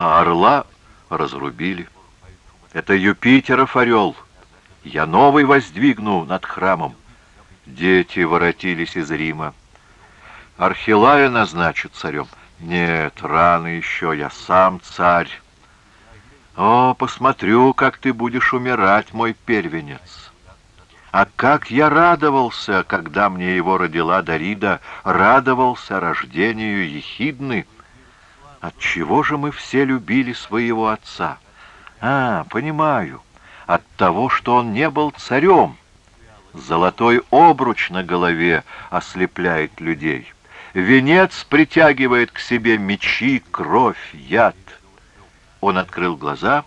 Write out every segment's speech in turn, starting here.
А орла разрубили. Это Юпитеров орел. Я новый воздвигну над храмом. Дети воротились из Рима. Архилая назначат царем. Нет, рано еще, я сам царь. О, посмотрю, как ты будешь умирать, мой первенец. А как я радовался, когда мне его родила Дарида, радовался рождению Ехидны. Отчего же мы все любили своего отца? А, понимаю, от того, что он не был царем. Золотой обруч на голове ослепляет людей. Венец притягивает к себе мечи, кровь, яд. Он открыл глаза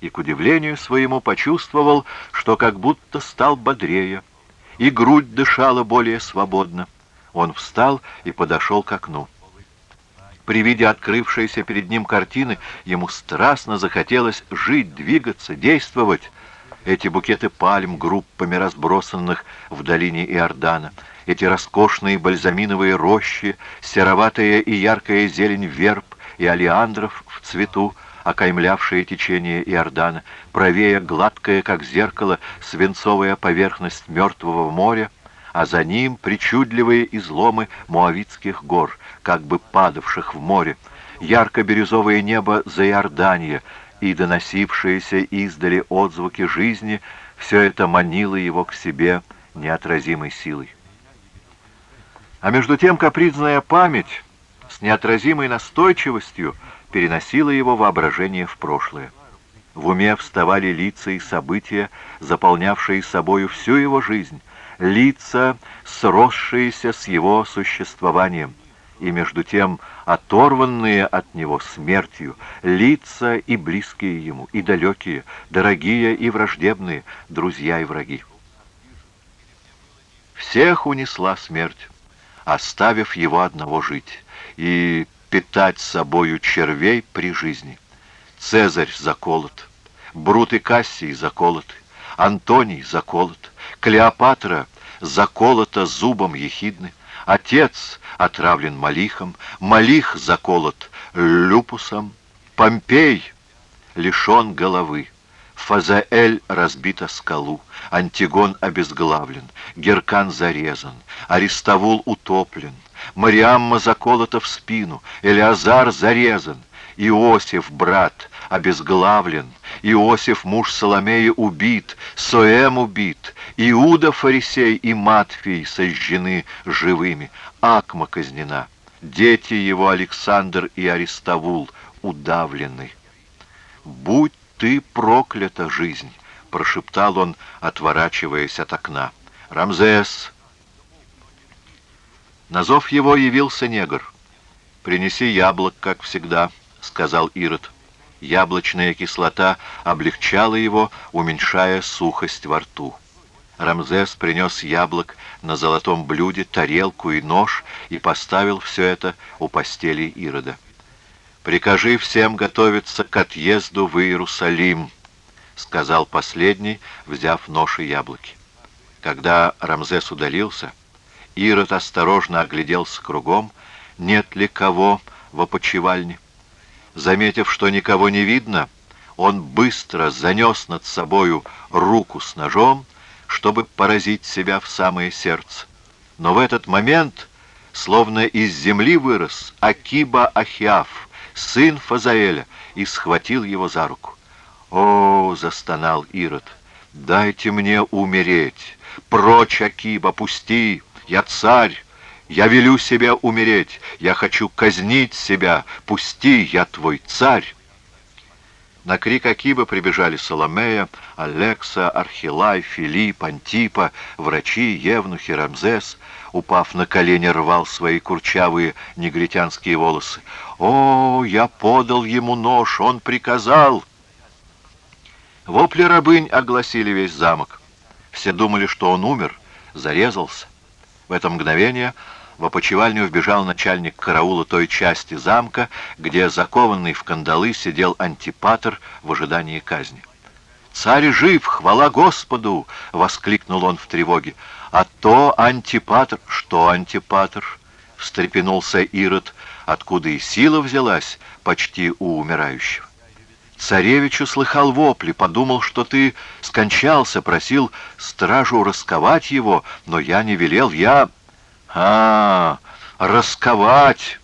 и, к удивлению своему, почувствовал, что как будто стал бодрее, и грудь дышала более свободно. Он встал и подошел к окну. При виде открывшейся перед ним картины ему страстно захотелось жить, двигаться, действовать. Эти букеты пальм, группами разбросанных в долине Иордана, эти роскошные бальзаминовые рощи, сероватая и яркая зелень верб и алиандров в цвету, окаймлявшие течение Иордана, правее гладкая, как зеркало, свинцовая поверхность мертвого моря, а за ним причудливые изломы Муавитских гор, как бы падавших в море, ярко-бирюзовое небо за Иордания и доносившиеся издали отзвуки жизни, все это манило его к себе неотразимой силой. А между тем капризная память с неотразимой настойчивостью переносила его воображение в прошлое. В уме вставали лица и события, заполнявшие собою всю его жизнь, лица, сросшиеся с его существованием, и между тем оторванные от него смертью, лица и близкие ему, и далекие, дорогие и враждебные, друзья и враги. Всех унесла смерть, оставив его одного жить, и питать собою червей при жизни. Цезарь заколот, Брут и Кассий заколоты, Антоний заколот, Клеопатра заколота зубом ехидны, Отец отравлен Малихом, Малих заколот Люпусом, Помпей лишен головы, Фазаэль разбита скалу, Антигон обезглавлен, Геркан зарезан, Аристовул утоплен, Мариамма заколота в спину, Элиазар зарезан, Иосиф, брат, обезглавлен, Иосиф, муж Соломеи, убит, Соэм убит, Иуда, фарисей и Матфий сожжены живыми, Акма казнена, дети его Александр и Аристовул удавлены. «Будь ты проклята, жизнь!» — прошептал он, отворачиваясь от окна. «Рамзес!» На зов его явился негр. «Принеси яблок, как всегда», — сказал Ирод. Яблочная кислота облегчала его, уменьшая сухость во рту. Рамзес принес яблок на золотом блюде, тарелку и нож и поставил все это у постели Ирода. «Прикажи всем готовиться к отъезду в Иерусалим», — сказал последний, взяв нож и яблоки. Когда Рамзес удалился, Ирод осторожно огляделся кругом, нет ли кого в опочивальне. Заметив, что никого не видно, он быстро занес над собою руку с ножом, чтобы поразить себя в самое сердце. Но в этот момент, словно из земли вырос, Акиба Ахиаф, сын Фазаэля, и схватил его за руку. «О!» — застонал Ирод. «Дайте мне умереть! Прочь, Акиба, пусти!» Я царь, я велю себе умереть, я хочу казнить себя, пусти, я твой царь. На крик Акиба прибежали Соломея, Алекса, Архилай, Филипп, Антипа, врачи, Евнухи, Рамзес. Упав на колени, рвал свои курчавые негритянские волосы. «О, я подал ему нож, он приказал!» Вопли рабынь огласили весь замок. Все думали, что он умер, зарезался. В это мгновение в опочивальню вбежал начальник караула той части замка, где закованный в кандалы сидел антипатр в ожидании казни. «Царь жив! Хвала Господу!» — воскликнул он в тревоге. «А то антипатр...» «Что антипатр?» — встрепенулся Ирод, откуда и сила взялась почти у умирающего. Царевич услыхал вопли, подумал, что ты скончался, просил стражу расковать его, но я не велел, я... А, расковать!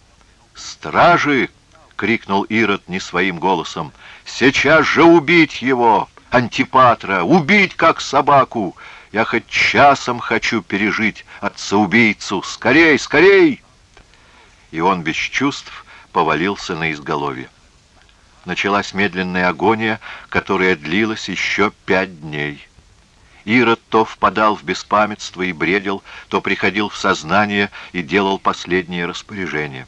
Стражи! — крикнул Ирод не своим голосом. «Сейчас же убить его, Антипатра! Убить, как собаку! Я хоть часом хочу пережить отца-убийцу! Скорей, скорей!» И он без чувств повалился на изголовье. Началась медленная агония, которая длилась еще пять дней. Ирод то впадал в беспамятство и бредил, то приходил в сознание и делал последние распоряжения.